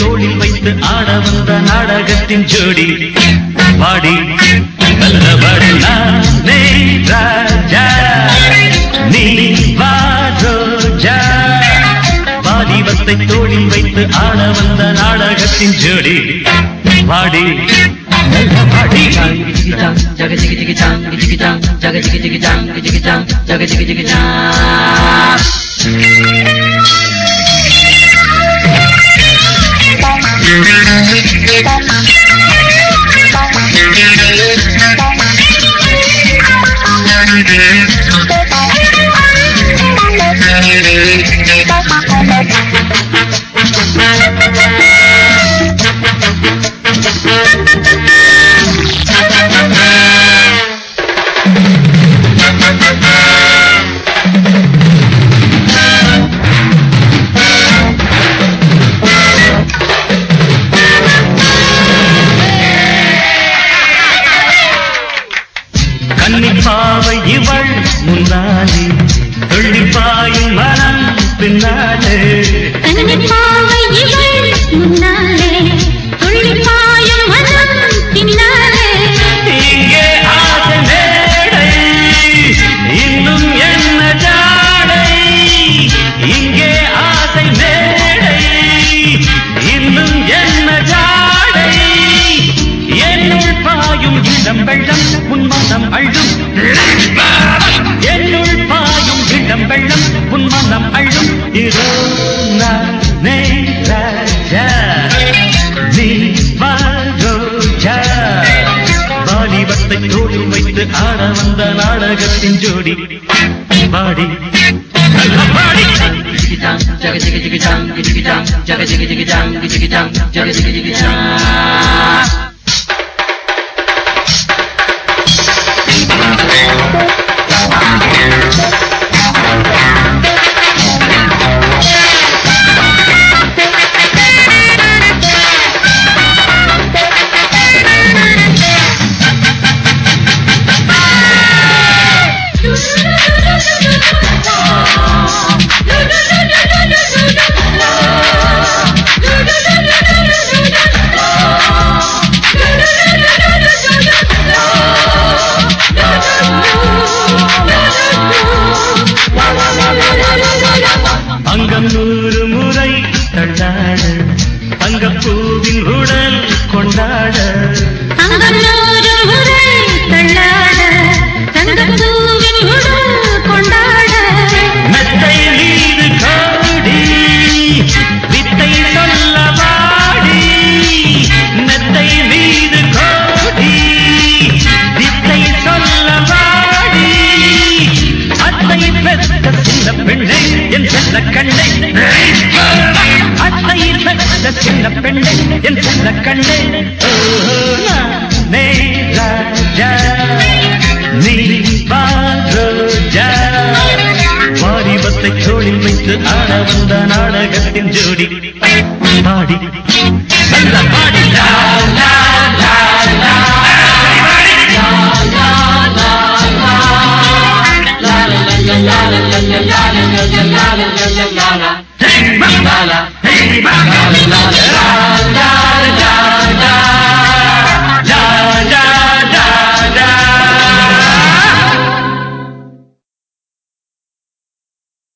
தோளில் வைத்து ஆட வந்த நாடகத்தின் ஜோடி. பாடி வல்லவடு நானே ராஜா நீ வா ரோஜா வாலிபத்தை தோளில் வைத்து ஆட வந்த நாடகத்தின் ஜோடி. ಪಾಡಿ Yeah. என்ன ஜாடை? என்னுள் பாயும் இளம் வெள்ளம் உன் மனம் அழும். மனம் அழும் இதோ ராஜா நீ வாரோஜா வாலிபத்தை தோளில் வைத்து ஆட வந்த நாடகத்தின் ஜோடி பாடி பாடி ஜக ஜிகி ஜிகி ஜாம் ஜிகி ஜாம் ஜக ஜிகி ஜிகி ஜாம் ஜிகி ஜாம் ஜக ஜிகி ஜிகி ஜாம் சின்ன பெண்ணை என் கண்ணை அத்தை பெற்ற சின்ன பெண்ணை என் செல்ல கண்ணை. தோளில் வைத்து ஆட வந்த நாடகத்தின் ஜோடி பாடி நல்ல பாடி லா, லா, லா, லா. Hey, ma, la, la, hey, ma, la, la, la, la, la, la, la,